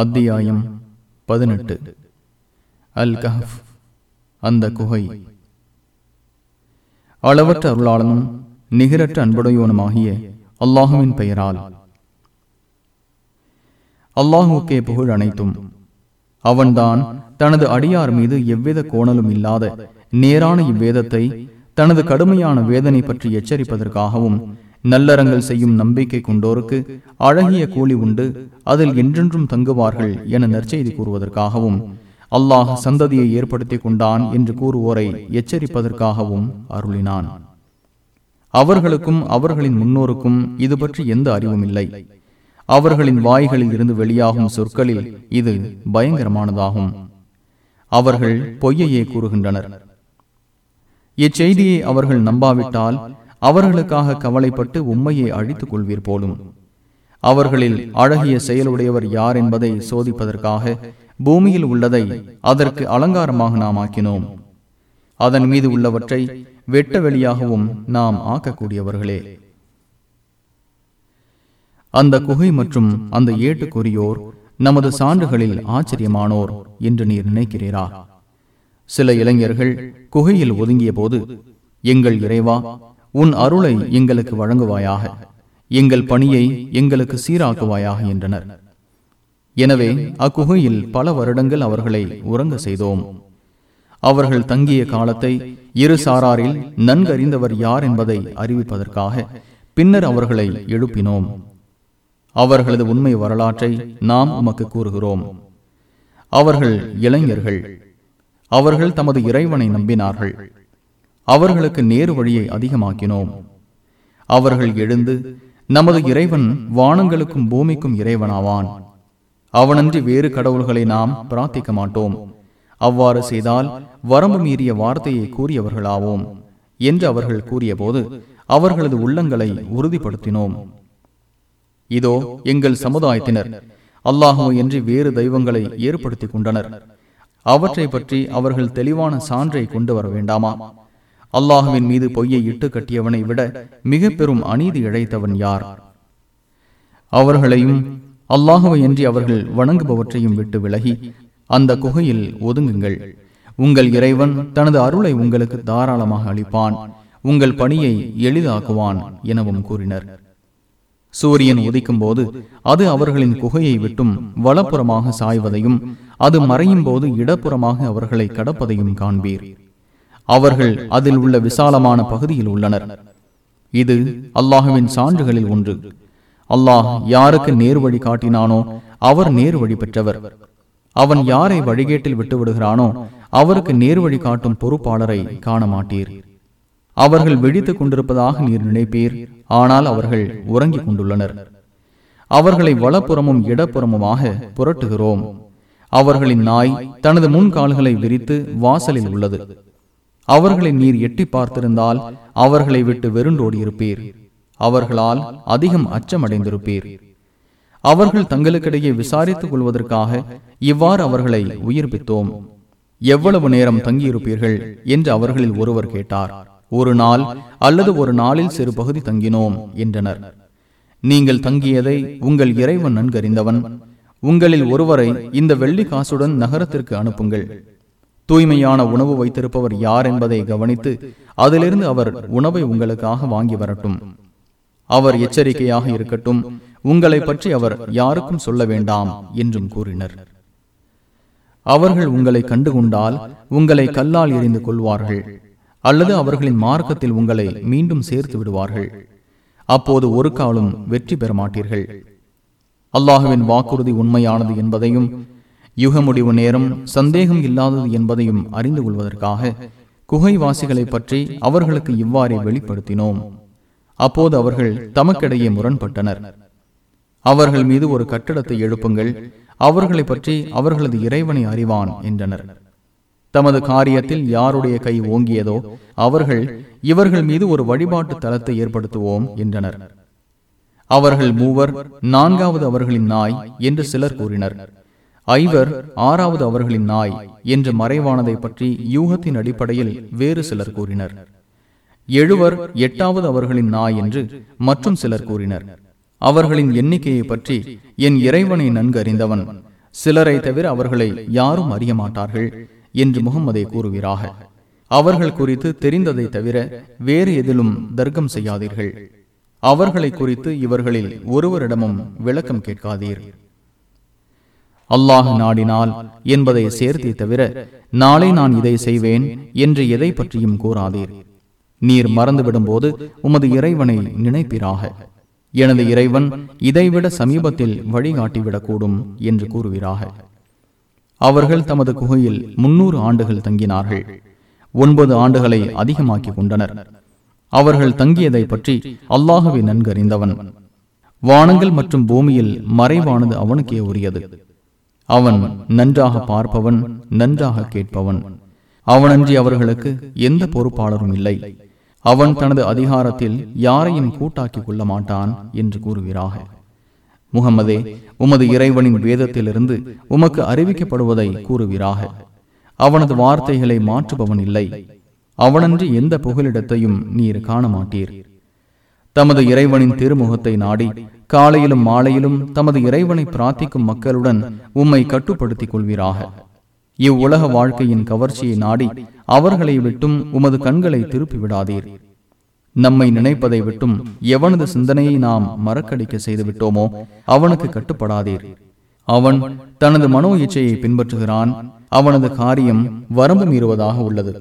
அத்தியாயம் பதினெட்டு. அல் கஹப் அந்த குகை. அளவற்ற அருளாளனும் நிகரற்ற அன்புடையவனுமாகிய அல்லாஹுவின் பெயரால். அல்லாஹுக்கே புகழ் அனைத்தும். அவன்தான் தனது அடியார் மீது எவ்வித கோணலும் இல்லாத நேரான இவ்வேதத்தை தனது கடுமையான வேதனை பற்றி எச்சரிப்பதற்காகவும் நல்லறங்கள் செய்யும் நம்பிக்கை கொண்டோருக்கு அழகிய கூலி உண்டு அதில் என்றென்றும் தங்குவார்கள் என நற்செய்தி கூறுவதற்காகவும் அல்லாஹ் சந்ததியை ஏற்படுத்தி கொண்டான் என்று கூறுவோரை எச்சரிப்பதற்காகவும் அருளினான். அவர்களுக்கும் அவர்களின் முன்னோருக்கும் இது பற்றி எந்த அறிவும் இல்லை. அவர்களின் வாய்களில் இருந்து வெளியாகும் சொற்களில் இது பயங்கரமானதாகும். அவர்கள் பொய்யையே கூறுகின்றனர். இச்செய்தியை அவர்கள் நம்பாவிட்டால் அவர்களுக்காக கவலைப்பட்டு உண்மையை அழித்துக் கொள்வீர் போலும். அவர்களில் அழகிய செயலுடையவர் யார் என்பதை சோதிப்பதற்காக பூமியில் உள்ளதை அதற்கு அலங்காரமாக நாம் ஆக்கினோம். அதன் மீது உள்ளவற்றை வெட்ட வெளியாகவும் நாம் ஆக்கக்கூடியவர்களே. அந்த குகை மற்றும் அந்த ஏட்டுக்குரியோர் நமது சான்றுகளில் ஆச்சரியமானோர் என்று நீர் நினைக்கிறீரா? சில இளைஞர்கள் குகையில் ஒதுங்கிய போது எங்கள் இறைவா உன் அருளை எங்களுக்கு வழங்குவாயாக. எங்கள் பணியை எங்களுக்கு சீராக்குவாயாக என்றனர். எனவே அக்குகையில் பல வருடங்கள் அவர்களை உறங்க செய்தோம். அவர்கள் தங்கிய காலத்தை இரு சாராரில் நன்கறிந்தவர் யார் என்பதை அறிவிப்பதற்காக பின்னர் அவர்களை எழுப்பினோம். அவர்களது உண்மை வரலாற்றை நாம் உமக்கு கூறுகிறோம். அவர்கள் இளைஞர்கள். அவர்கள் தமது இறைவனை நம்பினார்கள். அவர்களுக்கு நேரு வழியை அதிகமாக்கினோம். அவர்கள் எழுந்து நமது இறைவன் வானங்களுக்கும் பூமிக்கும் இறைவனாவான். அவனன்றி வேறு கடவுள்களை நாம் பிரார்த்திக்க மாட்டோம். அவ்வாறு செய்தால் வரம்பு மீறிய வார்த்தையை கூறியவர்களாவோம். என்று அவர்கள் கூறியபோது அவர்களது உள்ளங்களை உறுதிப்படுத்தினோம். இதோ எங்கள் சமுதாயத்தினர் அல்லாஹோ என்று வேறு தெய்வங்களை ஏற்படுத்திக் கொண்டனர். அவற்றை பற்றி அவர்கள் தெளிவான சான்றை கொண்டு வர வேண்டாமா? அல்லாஹுவின் மீது பொய்யை இட்டு கட்டியவனை விட மிக பெரும் அநீதி இழைத்தவன் யார்? அவர்களையும் அல்லாஹுவை என்று அவர்கள் வணங்குபவற்றையும் விட்டு விலகி அந்த குகையில் ஒதுங்குங்கள். உங்கள் இறைவன் தனது அருளை உங்களுக்கு தாராளமாக அளிப்பான். உங்கள் பணியை எளிதாக்குவான் எனவும் கூறினர். சூரியன் உதிக்கும் போது அது அவர்களின் குகையை விட்டும் வலப்புறமாக சாய்வதையும் அது மறையும் போது இடப்புறமாக அவர்களை கடப்பதையும் காண்பீர். அவர்கள் அதில் உள்ள விசாலமான பகுதியில் உள்ளனர். இது அல்லாஹுவின் சான்றுகளில் ஒன்று. அல்லாஹ் யாருக்கு நேர் வழி காட்டினானோ அவர் நேர் வழி பெற்றவர். அவன் யாரை வழிகேட்டில் விட்டுவிடுகிறானோ அவருக்கு நேர் வழி காட்டும் பொறுப்பாளரை காண மாட்டீர் அவர்கள் விழித்துக் கொண்டிருப்பதாக நீர் நினைப்பீர் ஆனால் அவர்கள் உறங்கிக் கொண்டுள்ளனர். அவர்களை வலப்புறமும் இடப்புறமுமாக புரட்டுகிறோம். அவர்களின் நாய் தனது முன்கால்களை விரித்து வாசலில் உள்ளது. அவர்களை நீர் எட்டி பார்த்திருந்தால் அவர்களை விட்டு வெருண்டோடி இருப்பீர். அவர்களால் அதிகம் அச்சமடைந்திருப்பீர். அவர்கள் தங்களுக்கிடையே விசாரித்துக் கொள்வதற்காக இவ்வாறு அவர்களை உயிர்ப்பித்தோம். எவ்வளவு நேரம் தங்கியிருப்பீர்கள்? என்று அவர்களில் ஒருவர் கேட்டார். ஒரு நாள் அல்லது ஒரு நாளில் சிறு பகுதி தங்கினோம் என்றனர். நீங்கள் தங்கியதை உங்கள் இறைவன் நன்கறிந்தவன். உங்களில் ஒருவரை இந்த வெள்ளி காசுடன் நகரத்திற்கு அனுப்புங்கள். தூய்மையான உணவு வைத்திருப்பவர் யார் என்பதை கவனித்து அதிலிருந்து அவர் உணவை உங்களுக்காக வாங்கி வரட்டும். அவர் எச்சரிக்கையாக இருக்கட்டும். உங்களை பற்றி அவர் யாருக்கும் சொல்ல வேண்டாம் என்றும் கூறினர். அவர்கள் உங்களை கண்டுகொண்டால் உங்களை கல்லால் எறிந்து கொள்வார்கள். அல்லது அவர்களின் மார்க்கத்தில் உங்களை மீண்டும் சேர்த்து விடுவார்கள். அப்போது ஒரு காலம் வெற்றி பெற மாட்டீர்கள். அல்லாஹுவின் வாக்குறுதி உண்மையானது என்பதையும் யுக முடிவு நேரம் சந்தேகம் இல்லாதது என்பதையும் அறிந்து கொள்வதற்காக குகைவாசிகளை பற்றி அவர்களுக்கு இவ்வாறே வெளிப்படுத்தினோம். அப்போது அவர்கள் தமக்கிடையே முரண்பட்டனர். அவர்கள் மீது ஒரு கட்டடத்தை எழுப்புங்கள் அவர்களை பற்றி அவர்களது இறைவனை அறிவான் என்றனர். தமது காரியத்தில் யாருடைய கை ஓங்கியதோ அவர்கள் இவர்கள் மீது ஒரு வழிபாட்டு தலத்தை ஏற்படுத்துவோம் என்றனர். அவர்கள் மூவர் நான்காவது அவர்களின் நாய் என்று சிலர் கூறினர். ஐவர் ஆறாவது அவர்களின் நாய் என்று மறைவானதை பற்றி யூகத்தின் அடிப்படையில் வேறு சிலர் கூறினர். எழுவர் எட்டாவது அவர்களின் நாய் என்று மற்றும் சிலர் கூறினர். அவர்களின் எண்ணிக்கையை பற்றி என் இறைவனை நன்கு அறிந்தவன் சிலரை தவிர அவர்களை யாரும் அறிய மாட்டார்கள் என்று முகம்மதை கூறுவீராக. அவர்கள் குறித்து தெரிந்ததை தவிர வேறு எதிலும் தர்க்கம் செய்யாதீர்கள். அவர்களை குறித்து இவர்களில் ஒருவரிடமும் விளக்கம் கேட்காதீர். அல்லாஹ் நாடினால் என்பதை சேர்த்தே தவிர நாளை நான் இதை செய்வேன் என்று எதை பற்றியும் கூறாதீர். நீர் மறந்துவிடும் போது உமது இறைவனை நினைப்பிறாக எனது இறைவன் இதைவிட சமீபத்தில் வழிகாட்டிவிடக்கூடும் என்று கூறுவீராக. அவர்கள் தமது குகையில் முன்னூறு ஆண்டுகள் தங்கினார்கள். ஒன்பது ஆண்டுகளை அதிகமாக்கிக் கொண்டனர். அவர்கள் தங்கியதை பற்றி அல்லாஹுவை நன்கறிந்தவன். வானங்கள் மற்றும் பூமியில் மறைவானது அவனுக்கே உரியது. அவன் நன்றாக பார்ப்பவன் நன்றாக கேட்பவன். அவனன்றி அவர்களுக்கு எந்த பொறுப்பாளரும் இல்லை. அவன் தனது அதிகாரத்தில் யாரையும் கூட்டாக்கிக் கொள்ள மாட்டான் என்று கூறுகிறாக. முகமதே உமது இறைவனின் வேதத்திலிருந்து உமக்கு அறிவிக்கப்படுவதை கூறுகிறாக அவனது வார்த்தைகளை மாற்றுபவன் இல்லை. அவனன்றி எந்த புகலிடத்தையும் நீர் காண மாட்டீர் தமது இறைவனின் திருமுகத்தை நாடி காலையிலும் மாலையிலும் தமது இறைவனை பிரார்த்திக்கும் மக்களுடன் உம்மை கட்டுப்படுத்திக் கொள்வீராக இவ்வுலக வாழ்க்கையின் கவர்ச்சியை நாடி அவர்களை விட்டும் உமது கண்களை திருப்பி விடாதீர் நம்மை நினைப்பதை விட்டும் எவனது சிந்தனையை நாம் மறக்கடிக்க செய்து விட்டோமோ அவனுக்கு கட்டுப்படாதீர். அவன் தனது மனோ இச்சையை பின்பற்றுகிறான் அவனது காரியம் வரம்பு மீறுவதாக உள்ளது.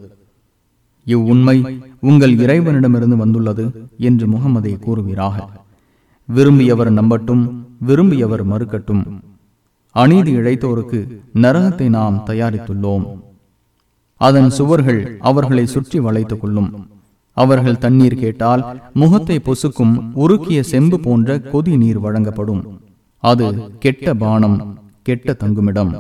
இவ்வுண்மை உங்கள் இறைவனிடமிருந்து வந்துள்ளது என்று முகமதை கூறுவீராக. விரும்பியவர் நம்பட்டும் விரும்பியவர் மறுக்கட்டும். அநீதி இழைத்தோருக்கு நரகத்தை நாம் தயாரித்துள்ளோம். அதன் சுவர்கள் அவர்களை சுற்றி வளைத்துக் கொள்ளும். அவர்கள் தண்ணீர் கேட்டால் முகத்தை பொசுக்கும் உருக்கிய செம்பு போன்ற கொதி நீர் வழங்கப்படும். அது கெட்ட பானம் கெட்ட தங்குமிடம்.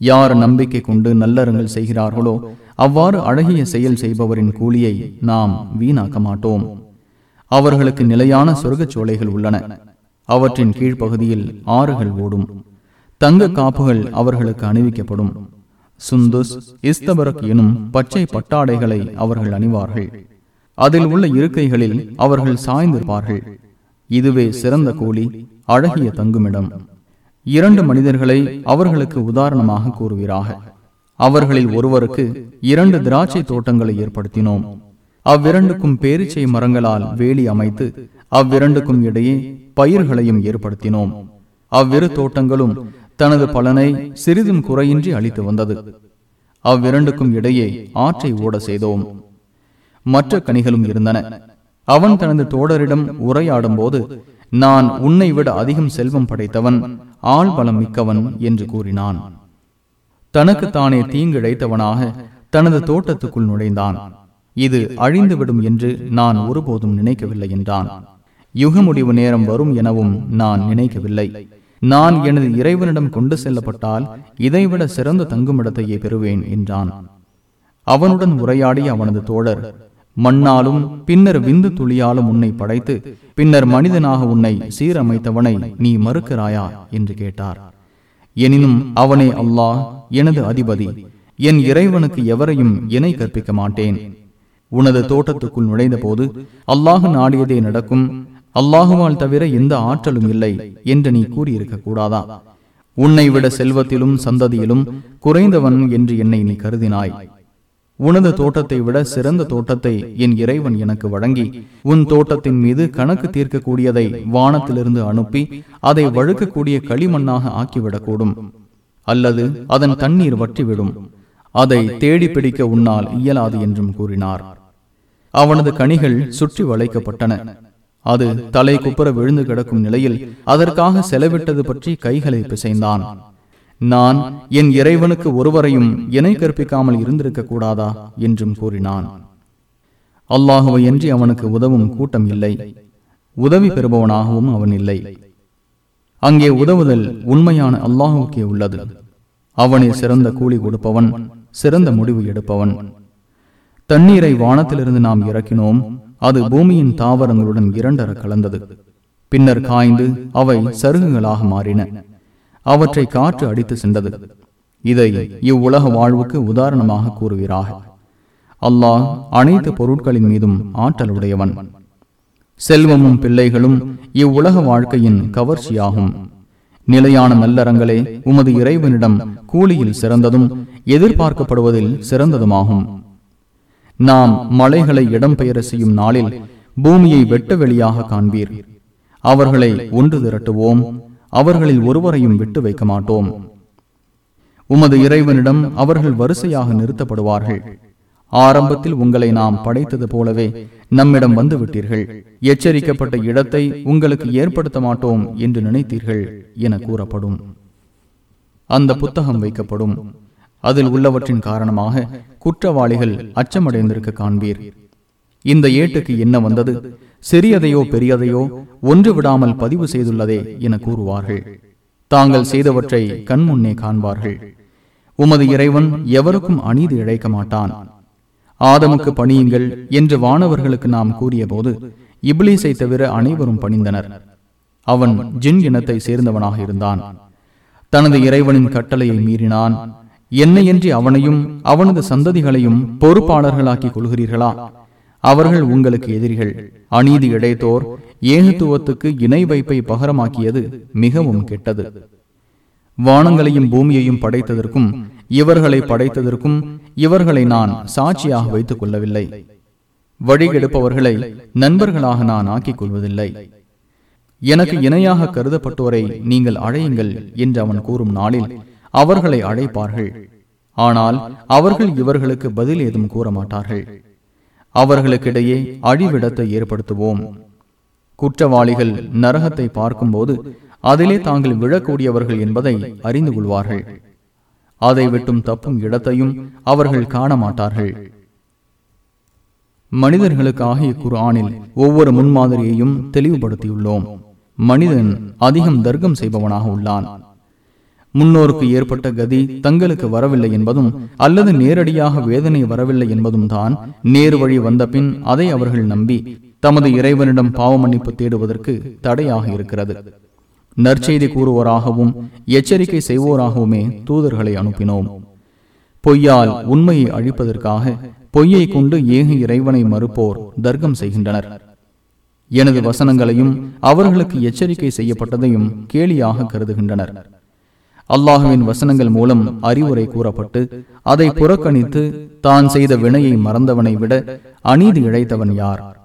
யார் நம்பிக்கை கொண்டு நல்லறங்கள் செய்கிறார்களோ அவ்வாறு அழகிய செயல் செய்பவரின் கூலியை நாம் வீணாக்க மாட்டோம் அவர்களுக்கு நிலையான சொர்க்கச் சோலைகள் உள்ளன. அவற்றின் கீழ்ப்பகுதியில் ஆறுகள் ஓடும். தங்க காப்புகள் அவர்களுக்கு அணிவிக்கப்படும். சுந்துஸ் இஸ்தபரக் எனும் பச்சை பட்டாடைகளை அவர்கள் அணிவார்கள். அதில் உள்ள இருக்கைகளில் அவர்கள் சாய்ந்திருப்பார்கள். இதுவே சிறந்த கூலி அழகிய தங்குமிடம். இரண்டு மனிதர்களை அவர்களுக்கு உதாரணமாக கூறுகிறார்கள் அவர்களில் ஒருவருக்கு இரண்டு திராட்சை தோட்டங்களை ஏற்படுத்தினோம். அவ்விரண்டுக்கும் பேரிச்சை மரங்களால் வேலி அமைத்து அவ்விரண்டுக்கும் இடையே பயிர்களையும் ஏற்படுத்தினோம். அவ்விரு தோட்டங்களும் தனது பலனை சிறிதும் குறையின்றி அளித்து வந்தது. அவ்விரண்டுக்கும் இடையே ஆற்றை ஓட செய்தோம். மற்ற கனிகளும் இருந்தன. அவன் தனது தோழரிடம் உரையாடும் போது நான் உன்னை விட அதிகம் செல்வம் படைத்தவன் ஆள் பலம் மிக்கவன் என்று கூறினான். தனக்கு தானே தீங்கிழைத்தவனாக தனது தோட்டத்துக்குள் நுழைந்தான். இது அழிந்துவிடும் என்று நான் ஒருபோதும் நினைக்கவில்லை என்றான். யுக முடிவு நேரம் வரும் எனவும் நான் நினைக்கவில்லை. நான் எனது இறைவனிடம் கொண்டு செல்லப்பட்டால் இதைவிட சிறந்த தங்குமிடத்தையே பெறுவேன் என்றான். அவனுடன் உரையாடிய அவனது தோழர் மண்ணாலும் பின்னர் விந்து துளியாலும் உன்னை படைத்து பின்னர் மனிதனாக உன்னை சீரமைத்தவனை நீ மறுக்கிறாயா? என்று கேட்டார். எனினும் அவனே அல்லாஹ் எனது அதிபதி என் இறைவனுக்கு எவரையும் இணை கற்பிக்க மாட்டேன். உனது தோட்டத்துக்குள் நுழைந்த போது அல்லாஹு நாடியதே நடக்கும். அல்லாஹுவால் தவிர எந்த ஆற்றலும் இல்லை என்று நீ கூறியிருக்க கூடாதா உன்னை விட செல்வத்திலும் சந்ததியிலும் குறைந்தவன் என்று என்னை நீ கருதினாய். உனது தோட்டத்தை விட சிறந்த தோட்டத்தை என் இறைவன் எனக்கு வழங்கி உன் தோட்டத்தின் மீது கணக்கு தீர்க்கக்கூடியதை வானத்திலிருந்து அனுப்பி அதை வழுக்கக்கூடிய களிமண்ணாக ஆக்கிவிடக்கூடும். அல்லது அதன் தண்ணீர் வற்றிவிடும். அதை தேடி பிடிக்க உன்னால் இயலாது என்றும் கூறினார். அவனது கனிகள் சுற்றி வளைக்கப்பட்டன. அது தலை குப்புற விழுந்து கிடக்கும் நிலையில் அதற்காக செலவிட்டது பற்றி கைகளை பிசைந்தான். நான் என் இறைவனுக்கு ஒருவரையும் இணை கற்பிக்காமல் இருந்திருக்க கூடாதா? என்றும் கூறினான். அல்லாஹுவை என்று அவனுக்கு உதவும் கூட்டம் இல்லை. உதவி பெறுபவனாகவும் அவன் இல்லை. அங்கே உதவுதல் உண்மையான அல்லாஹுக்கே உள்ளது. அவனே சிறந்த கூலி கொடுப்பவன் சிறந்த முடிவு எடுப்பவன். தண்ணீரை வானத்திலிருந்து நாம் இறக்கினோம் அது பூமியின் தாவரங்களுடன் இரண்டர கலந்தது. பின்னர் காய்ந்து அவை சருகுகளாக மாறின. அவற்றை காற்று அடித்து சென்றது. இதை இவ்வுலக வாழ்வுக்கு உதாரணமாக கூறுகிறார்கள் அல்லாஹ் அனைத்து பொருட்களின் மீதும் ஆற்றலுடையவன். செல்வமும் பிள்ளைகளும் இவ்வுலக வாழ்க்கையின் கவர்ச்சியாகும். நிலையான நல்லறங்களே உமது இறைவனிடம் கூலியில் சிறந்ததும் எதிர்பார்க்கப்படுவதில் சிறந்ததுமாகும். நாம் மலைகளை இடம்பெயர செய்யும் நாளில் பூமியை வெட்ட வெளியாக காண்பீர். அவர்களை ஒன்று திரட்டுவோம் அவர்களில் ஒருவரையும் விட்டு வைக்க மாட்டோம் உமது இறைவனிடம் அவர்கள் வரிசையாக நிறுத்தப்படுவார்கள். ஆரம்பத்தில் உங்களை நாம் படைத்தது போலவே நம்மிடம் வந்து விட்டீர்கள் எச்சரிக்கப்பட்ட இடத்தை உங்களுக்கு ஏற்படுத்த மாட்டோம் என்று நினைத்தீர்கள் என கூறப்படும். அந்த புத்தகம் வைக்கப்படும். அதில் உள்ளவற்றின் காரணமாக குற்றவாளிகள் அச்சமடைந்திருக்க காண்பீர். இந்த ஏட்டுக்கு என்ன வந்தது? சிறியதையோ பெரியதையோ ஒன்று விடாமல் பதிவு செய்துள்ளதே என கூறுவார்கள். தாங்கள் செய்தவற்றை கண்முன்னே காண்பார்கள். உமது இறைவன் எவருக்கும் அநீதி இழைக்க மாட்டான். ஆதமுக்கு பணியுங்கள் என்று வானவர்களுக்கு நாம் கூறிய போது இப்லீஸை தவிர அனைவரும் பணிந்தனர். அவன் ஜின் இனத்தை சேர்ந்தவனாக இருந்தான். தனது இறைவனின் கட்டளையை மீறினான். என்னையன்றி அவனையும் அவனது சந்ததிகளையும் பொறுப்பாளர்களாக்கிக் கொள்கிறீர்களா? அவர்கள் உங்களுக்கு எதிரிகள். அநீதி இடைத்தோர் ஏகத்துவத்துக்கு இணை வைப்பை பகரமாக்கியது மிகவும் கெட்டது. வானங்களையும் பூமியையும் படைத்ததற்கும் இவர்களை படைத்ததற்கும் இவர்களை நான் சாட்சியாக வைத்துக் கொள்ளவில்லை வழிகெடுப்பவர்களை நண்பர்களாக நான் ஆக்கிக் கொள்வதில்லை எனக்கு இணையாக கருதப்பட்டோரை நீங்கள் அழையுங்கள் என்று அவன் கூறும் நாளில் அவர்களை அழைப்பார்கள். ஆனால் அவர்கள் இவர்களுக்கு பதில் ஏதும் கூற மாட்டார்கள் அவர்களுக்கிடையே அழிவிடத்தை ஏற்படுத்துவோம். குற்றவாளிகள் நரகத்தை பார்க்கும்போது அதிலே தாங்கள் விழக்கூடியவர்கள் என்பதை அறிந்து கொள்வார்கள். அதை விட்டும் தப்பும் இடத்தையும் அவர்கள் காண மாட்டார்கள் மனிதர்களுக்காக இக்குரானில் ஒவ்வொரு முன்மாதிரியையும் தெளிவுபடுத்தியுள்ளோம். மனிதன் அதிகம் தர்க்கம் செய்பவனாக உள்ளான். முன்னோருக்கு ஏற்பட்ட கதி தங்களுக்கு வரவில்லை என்பதும் அல்லது நேரடியாக வேதனை வரவில்லை என்பதும் தான் நேரு வழி வந்த பின் அதை அவர்கள் நம்பி தமது இறைவனிடம் பாவ மன்னிப்பு தேடுவதற்கு தடையாக இருக்கிறது. நற்செய்தி கூறுவோராகவும் எச்சரிக்கை செய்வோராகவுமே தூதர்களை அனுப்பினோம். பொய்யால் உண்மையை அழிப்பதற்காக பொய்யை கொண்டு ஏக இறைவனை மறுப்போர் தர்க்கம் செய்கின்றனர். எனது வசனங்களையும் அவர்களுக்கு எச்சரிக்கை செய்யப்பட்டதையும் கேலியாக கருதுகின்றனர். அல்லாஹுவின் வசனங்கள் மூலம் அறிவுரை கூறப்பட்டு அதை புறக்கணித்து தான் செய்த வினையை மறந்தவனை விட அநீதி இழைத்தவன் யார்?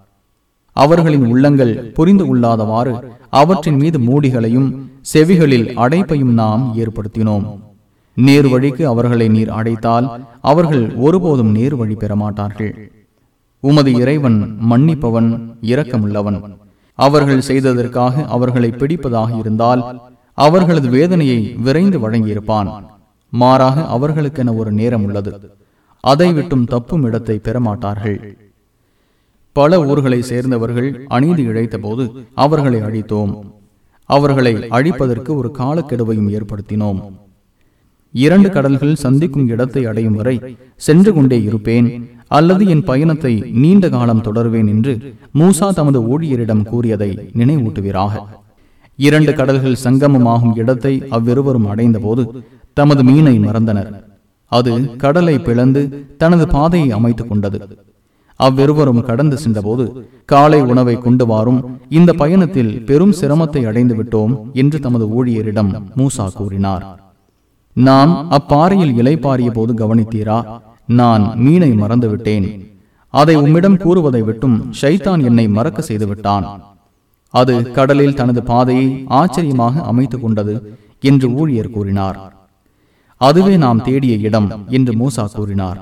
அவர்களின் உள்ளங்கள் புரிந்து கொள்ளாதவாறு அவற்றின் மீது மூடிகளையும் செவிகளில் அடைப்பையும் நாம் ஏற்படுத்தினோம். நேர் வழிக்கு அவர்களை நீர் அடைத்தால் அவர்கள் ஒருபோதும் நேர் வழி பெற மாட்டார்கள் உமது இறைவன் மன்னிப்பவன் இரக்கமுள்ளவன். அவர்கள் செய்ததற்காக அவர்களை பிடிப்பதாக இருந்தால் அவர்களது வேதனையை விரைந்து வழங்கியிருப்பான். மாறாக அவர்களுக்கென ஒரு நேரம் உள்ளது அதை விட்டும் தப்பும் இடத்தை பெறமாட்டார்கள். பல ஊர்களை சேர்ந்தவர்கள் அநீதி இழைத்த அவர்களை அழித்தோம். அவர்களை அழிப்பதற்கு ஒரு காலக்கெடுவையும் ஏற்படுத்தினோம். இரண்டு கடல்கள் சந்திக்கும் இடத்தை அடையும் வரை சென்று கொண்டே இருப்பேன் அல்லது என் பயணத்தை நீண்ட காலம் தொடர்வேன் என்று மூசா தமது ஊழியரிடம் கூறியதை நினைவூட்டுவீராக. இரண்டு கடல்கள் சங்கமமாகும் இடத்தை அவ்விருவரும் அடைந்தபோது தமது மீனை மறந்தனர். அது கடலை பிளந்து தனது பாதையை அமைத்துக் கொண்டது. அவ்விருவரும் கடந்து சென்றபோது காலை உணவை கொண்டு வாரும் இந்த பயணத்தில் பெரும் சிரமத்தை அடைந்து விட்டோம் என்று தமது ஊழியரிடம் மூசா கூறினார். நாம் அப்பாறையில் இலைப்பாரிய போது கவனித்தீரா? நான் மீனை மறந்துவிட்டேன் அதை உம்மிடம் கூறுவதை விட்டும் ஷைத்தான் என்னை மறக்க செய்துவிட்டான். அது கடலில் தனது பாதையை ஆச்சரியமாக அமைத்துக் கொண்டது என்று ஊழியர் கூறினார். அதுவே நாம் தேடிய இடம் என்று மூசா கூறினார்.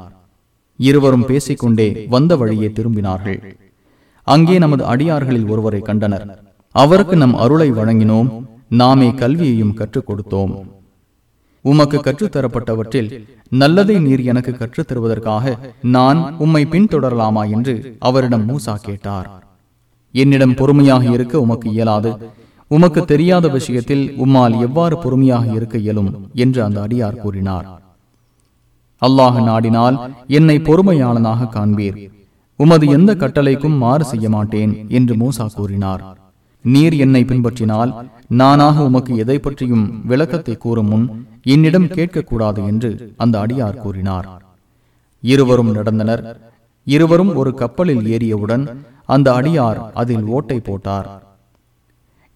இருவரும் பேசிக்கொண்டே வந்த வழியே திரும்பினார்கள். அங்கே நமது அடியார்களில் ஒருவரை கண்டனர். அவருக்கு நம் அருளை வழங்கினோம். நாமே கல்வியையும் கற்றுக் கொடுத்தோம். உமக்கு கற்றுத்தரப்பட்டவற்றில் நல்லதை நீர் எனக்கு கற்றுத் தருவதற்காக நான் உம்மை பின்தொடரலாமா என்று அவரிடம் மூசா கேட்டார். என்னிடம் பொறுமையாக இருக்க உமக்கு இயலாது. உமக்கு தெரியாத விஷயத்தில் உம்மால் எவ்வாறு பொறுமையாக இருக்க இயலும் என்று அந்த அடியார் கூறினார். அல்லாஹ் நாடினால் என்னை பொறுமையாளனாக காண்பீர். உமது எந்த கட்டளைக்கும் மாறு செய்ய மாட்டேன் என்று மூசா கூறினார். நீர் என்னை பின்பற்றினால் நானாக உமக்கு எதை பற்றியும் விளக்கத்தை கூறும் முன் என்னிடம் கேட்கக்கூடாது என்று அந்த அடியார் கூறினார். இருவரும் நடந்தனர். இருவரும் ஒரு கப்பலில் ஏறியவுடன் அந்த அடியார் அதில் ஓட்டை போட்டார்.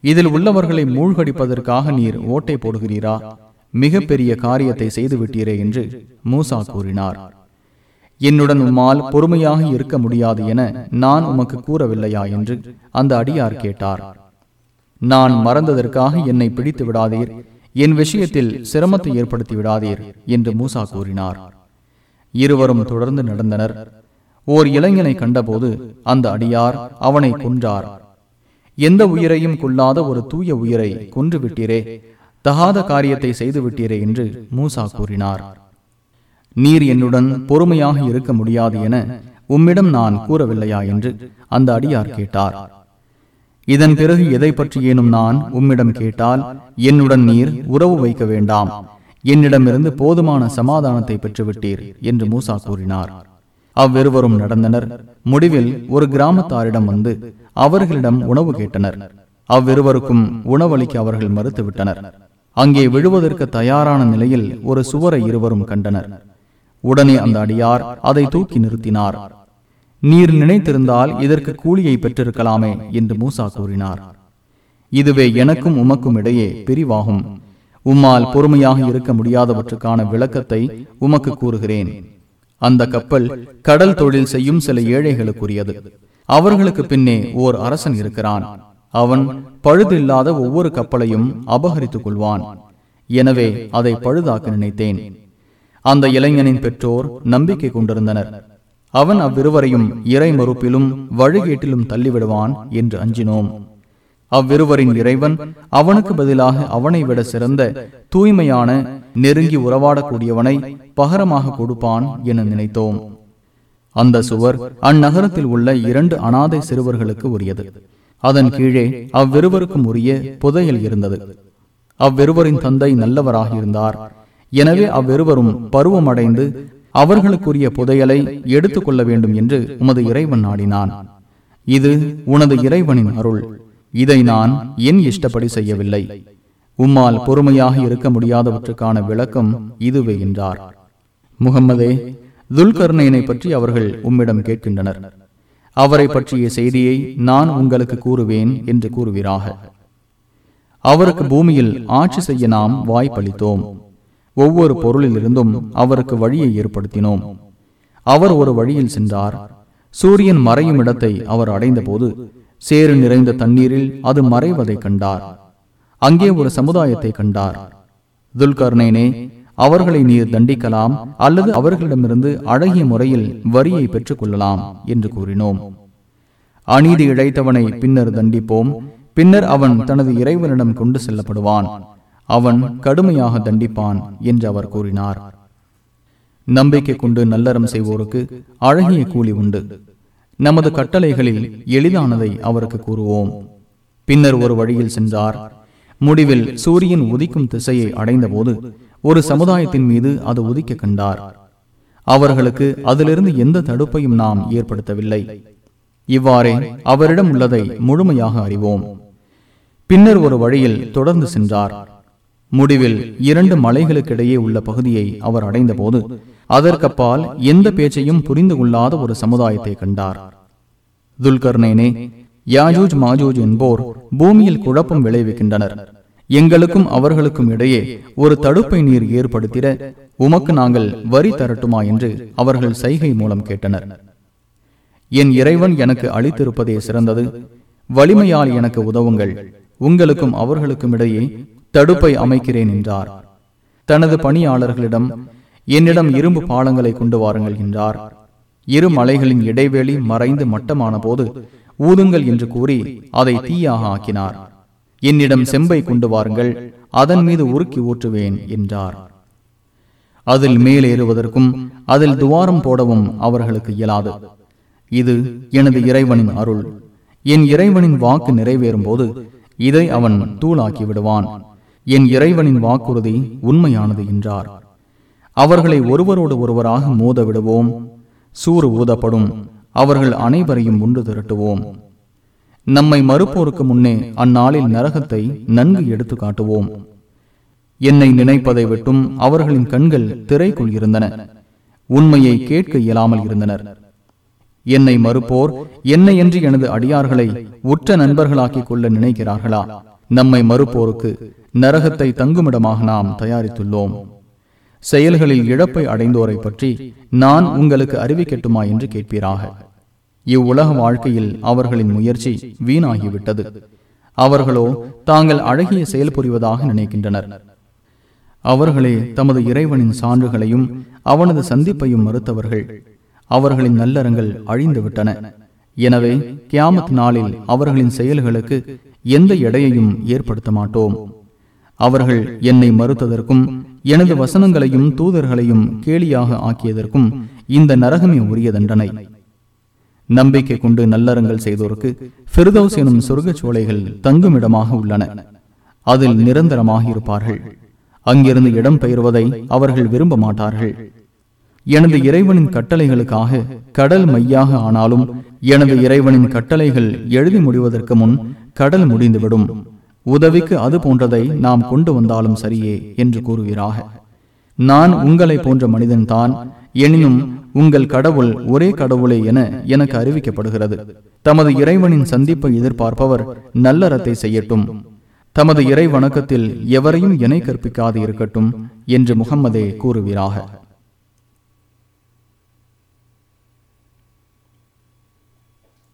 இதில் உள்ளவர்களை மூழ்கடிப்பதற்காக நீர் ஓட்டை போடுகிறீரா? மிகப்பெரிய காரியத்தை செய்து விட்டீரே என்று மூசா கூறினார். என்னுடன் உம்மால் பொறுமையாக இருக்க முடியாது என நான் உமக்கு கூறவில்லையா என்று அந்த அடியார் கேட்டார். நான் மறந்ததற்காக என்னை பிடித்து விடாதீர் என் விஷயத்தில் சிரமத்தை ஏற்படுத்தி விடாதீர் என்று மூசா கூறினார். இருவரும் தொடர்ந்து நடந்தனர். ஓர் இளைஞனை கண்டபோது அந்த அடியார் அவனை கொன்றார். எந்த உயிரையும் கொள்ளாத ஒரு தூய உயிரை கொன்று விட்டீரே தகாத காரியத்தை செய்து விட்டீரே என்று மூசா கூறினார். நீர் என்னுடன் பொறுமையாக இருக்க முடியாது என உம்மிடம் நான் கூறவில்லையா என்று அந்த அடியார் கேட்டார். இதன் பிறகு எதை பற்றியேனும் நான் உம்மிடம் கேட்டால் என்னுடன் நீர் உறவு வைக்க வேண்டாம். என்னிடமிருந்து போதுமான சமாதானத்தை பெற்றுவிட்டீர் என்று மூசா கூறினார். அவ்விருவரும் நடந்தனர். முடிவில் ஒரு கிராமத்தாரிடம் வந்து அவர்களிடம் உணவு கேட்டனர். அவ்விருவருக்கும் உணவளிக்க அவர்கள் மறுத்துவிட்டனர். அங்கே விழுவதற்கு தயாரான நிலையில் ஒரு சுவரை இருவரும் கண்டனர். உடனே அந்த அடியார் அதை தூக்கி நிறுத்தினார். நீர் நினைத்திருந்தால் இதற்கு கூலியை பெற்றிருக்கலாமே என்று மூசா கூறினார். இதுவே எனக்கும் உமக்கும் இடையே பிரிவாகும். உம்மால் பொறுமையாக இருக்க முடியாதவற்றுக்கான விளக்கத்தை உமக்கு கூறுகிறேன். அந்த கப்பல் கடல் தொழில் செய்யும் சில ஏழைகளுக்குரியது. அவர்களுக்கு பின்னே ஓர் அரசன் இருக்கிறான். அவன் பழுதில்லாத ஒவ்வொரு கப்பலையும் அபகரித்துக் கொள்வான் எனவே அதை பழுதாக்க நினைத்தேன். அந்த இளைஞனின் பெற்றோர் நம்பிக்கை கொண்டிருந்தனர். அவன் அவ்விருவரையும் இறை மறுப்பிலும் வழிகேட்டிலும் தள்ளிவிடுவான் என்று அஞ்சினோம். அவ்விருவரின் இறைவன் அவனுக்கு பதிலாக அவனை விட சிறந்த தூய்மையான நெருங்கி உறவாடக்கூடியவனை பகரமாக கொடுப்பான் என நினைத்தோம். அந்த சுவர் அந்நகரத்தில் உள்ள இரண்டு அனாதை சிறுவர்களுக்கு உரியது. அதன் கீழே அவ்விருவருக்கும் உரிய புதையல் இருந்தது. அவ்விருவரின் தந்தை நல்லவராக இருந்தார் எனவே அவ்விருவரும் பருவமடைந்து அவர்களுக்குரிய புதையலை எடுத்துக் கொள்ள வேண்டும் என்று உமது இறைவன் நாடினான். இது உனது இறைவனின் அருள். இதை நான் என் இஷ்டப்படி செய்யவில்லை. உம்மால் பொறுமையாக இருக்க முடியாதவற்றுக்கான விளக்கம் இதுவே என்றார். முகம்மதே துல்கர்ணையனை பற்றி அவர்கள் உம்மிடம் கேட்கின்றனர். அவரை பற்றிய செய்தியை நான் உங்களுக்கு கூறுவேன் என்று கூறுவீராக. அவருக்கு பூமியில் ஆட்சி செய்ய நாம் வாய்ப்பளித்தோம். ஒவ்வொரு பொருளிலிருந்தும் அவருக்கு வழியை ஏற்படுத்தினோம். அவர் ஒரு வழியில் சென்றார். சூரியன் மறையும் இடத்தை அவர் அடைந்தபோது சேறு நிறைந்த தண்ணீரில் அது மறைவதை கண்டார். அங்கே ஒரு சமுதாயத்தை கண்டார். துல்கர்ணேனே அவர்களை நீர் தண்டிக்கலாம் அல்லது அவர்களிடமிருந்து அழகிய முறையில் வரியை பெற்றுக் கொள்ளலாம் என்று கூறினோம். அநீதி இழைத்தவனை பின்னர் தண்டிப்போம். பின்னர் அவன் தனது இறைவனிடம் கொண்டு செல்லப்படுவான். அவன் கடுமையாக தண்டிப்பான் என்று அவர் கூறினார். நம்பிக்கை கொண்டு நல்லறம் செய்வோருக்கு அழகிய கூலி உண்டு. நமது கட்டளைகளில் எளிதானதை அவருக்கு கூறுவோம். பின்னர் ஒரு வழியில் சென்றார். முடிவில் சூரியன் உதிக்கும் திசையை அடைந்தபோது ஒரு சமுதாயத்தின் மீது அது உதிக்க கண்டார். அவர்களுக்கு அதிலிருந்து எந்த தடுப்பையும் நாம் ஏற்படுத்தவில்லை. இவ்வாறே அவரிடம் உள்ளதை முழுமையாக அறிவோம். பின்னர் ஒரு வழியில் தொடர்ந்து சென்றார். முடிவில் இரண்டு மலைகளுக்கிடையே உள்ள பகுதியை அவர் அடைந்தபோது அதற்கப்பால் எந்த பேச்சையும் புரிந்து கொள்ளாத ஒரு சமுதாயத்தை கண்டார். துல்கர்னேனே யாஜூஜ் மாஜூஜ் என்போர் பூமியில் குழப்பம் விளைவிக்கின்றனர். எங்களுக்கும் அவர்களுக்கும் இடையே ஒரு தடுப்பை நீர் ஏற்படுத்திட உமக்கு நாங்கள் வரி தரட்டுமா என்று அவர்கள் சைகை மூலம் கேட்டனர். என் இறைவன் எனக்கு அளித்திருப்பதே சிறந்தது. வலிமையால் எனக்கு உதவுங்கள். உங்களுக்கும் அவர்களுக்கும் இடையே தடுப்பை அமைக்கிறேன் என்றார். தனது பணியாளர்களிடம் என்னிடம் இரும்பு பாலங்களை கொண்டு வாருங்கள் என்றார். இரு மலைகளின் இடைவெளி மறைந்து மட்டமான போது ஊதுங்கள் என்று கூறி அதை தீயாக ஆக்கினார். என்னிடம் செம்பை கொண்டு வாருங்கள் அதன் மீது உருக்கி ஊற்றுவேன் என்றார். அதில் மேலேறுவதற்கும் அதில் துவாரம் போடவும் அவர்களுக்கு இயலாது. இது எனது இறைவனின் அருள். என் இறைவனின் வாக்கு நிறைவேறும் போது இதை அவன் தூளாக்கி விடுவான். என் இறைவனின் வாக்குறுதி உண்மையானது என்றார். அவர்களை ஒருவரோடு ஒருவராக மோத விடுவோம். சூறு ஊதப்படும். அவர்கள் அனைவரையும் ஒன்று திரட்டுவோம். நம்மை மறுப்போருக்கு முன்னே அந்நாளில் நரகத்தை நன்கு எடுத்து காட்டுவோம். என்னை நினைப்பதை விட்டும் அவர்களின் கண்கள் திரைக்குள் இருந்தன. உண்மையை கேட்க இயலாமல் இருந்தனர். என்னை மறுப்போர் என்னை என்று எனது அடியார்களை உற்ற நண்பர்களாக்கிக் கொள்ள நினைக்கிறார்களா? நம்மை மறுப்போருக்கு நரகத்தை தங்குமிடமாக நாம் தயாரித்துள்ளோம். செயல்களில் இழப்பை அடைந்தோரை பற்றி நான் உங்களுக்கு அறிவிக்கட்டுமா என்று கேட்பீராக. இவ்வுலக வாழ்க்கையில் அவர்களின் முயற்சி வீணாகிவிட்டது. அவர்களோ தாங்கள் அழகிய செயல் புரிவதாக நினைக்கின்றனர். அவர்களே தமது இறைவனின் சான்றுகளையும் அவனது சந்திப்பையும் மறுத்தவர்கள். அவர்களின் நல்லறங்கள் அழிந்துவிட்டன. எனவே கியாமத் நாளில் அவர்களின் செயல்களுக்கு எந்த எடையையும் ஏற்படுத்த மாட்டோம். அவர்கள் என்னை மறுத்ததற்கும் எனது வசனங்களையும் தூதர்களையும் கேலியாக ஆக்கியதற்கும் இந்த நரகமே உரிய தண்டனை நம்பிக்கை கொண்டு நல்லறங்கள் செய்தோருக்கு ஃபிர்தௌஸ் எனும் சொர்க்கச் சோலைகள் தங்குமிடமாக உள்ளன. அதில் நிரந்தரமாக இருப்பார்கள் அங்கிருந்து இடம் பெயர்வதை அவர்கள் விரும்ப மாட்டார்கள் எனது இறைவனின் கட்டளைகளுக்காக கடல் மையாக ஆனாலும் எனது இறைவனின் கட்டளைகள் எழுதி முடிவதற்கு முன் கடல் முடிந்துவிடும். உதவிக்கு அது போன்றதை நாம் கொண்டு வந்தாலும் சரியே என்று கூறுவீராக. நான் உங்களை போன்ற மனிதன்தான் எனினும் உங்கள் கடவுள் ஒரே கடவுளே என எனக்கு அறிவிக்கப்படுகிறது. தமது இறைவனின் சந்திப்பை எதிர்பார்ப்பவர் நல்லறத்தை செய்யட்டும். தமது இறை வணக்கத்தில் எவரையும் இணை கற்பிக்காது இருக்கட்டும் என்று முகம்மதே கூறுவீராக.